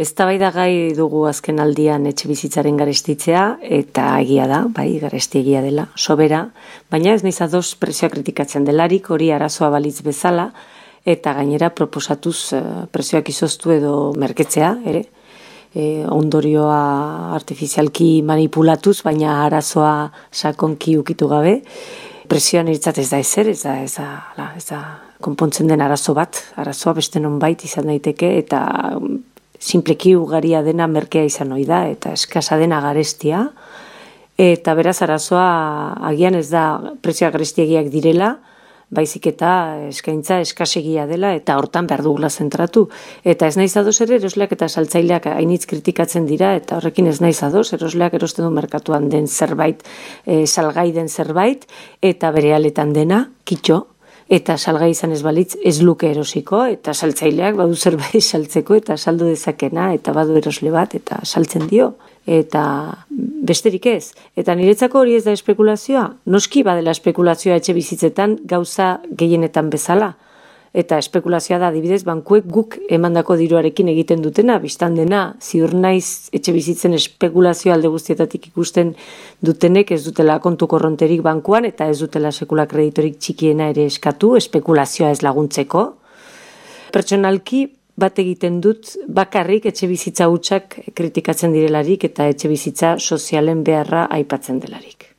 Eztabaida gai dugu azken aldian etxe bizitzaren garestitzea eta egia da, bai, garesti egia dela, sobera, baina ez naiz ados presioa kritikatzen delarik, hori arazoa balitz bezala eta gainera proposatuz uh, presioak izoztu edo merketzea, ere? E, ondorioa artifizialki manipulatuz, baina arazoa sakonki ukitu gabe. Presioan iritzat ez da ezer, ez da, ez da, ez da, konpontzen den arazo bat, arazoa beste non bait izan daiteke, eta simpleki ugaria dena merkea izan ohi da eta eskasa dena garestia eta beraz arazoa agian ez da prezioa garestiegiak direla baizik eta eskaintza eskasegia dela eta hortan behar dugula zentratu. Eta ez naiz adoz ere erosleak eta saltzaileak hainitz kritikatzen dira eta horrekin ez naiz adoz erosleak erosten du merkatuan den zerbait, e, salgai den zerbait eta bere aletan dena, kitxo, eta salga izan ez balitz ez luke erosiko eta saltzaileak badu zerbait saltzeko eta saldu dezakena eta badu erosle bat eta saltzen dio eta besterik ez. Eta niretzako hori ez da espekulazioa. Noski badela espekulazioa etxe bizitzetan gauza gehienetan bezala eta espekulazioa da adibidez bankuek guk emandako diruarekin egiten dutena, biztan dena, ziur naiz etxe bizitzen espekulazio alde guztietatik ikusten dutenek ez dutela kontu korronterik bankuan eta ez dutela sekula kreditorik txikiena ere eskatu, espekulazioa ez laguntzeko. Pertsonalki bat egiten dut bakarrik etxe bizitza hutsak kritikatzen direlarik eta etxe bizitza sozialen beharra aipatzen delarik.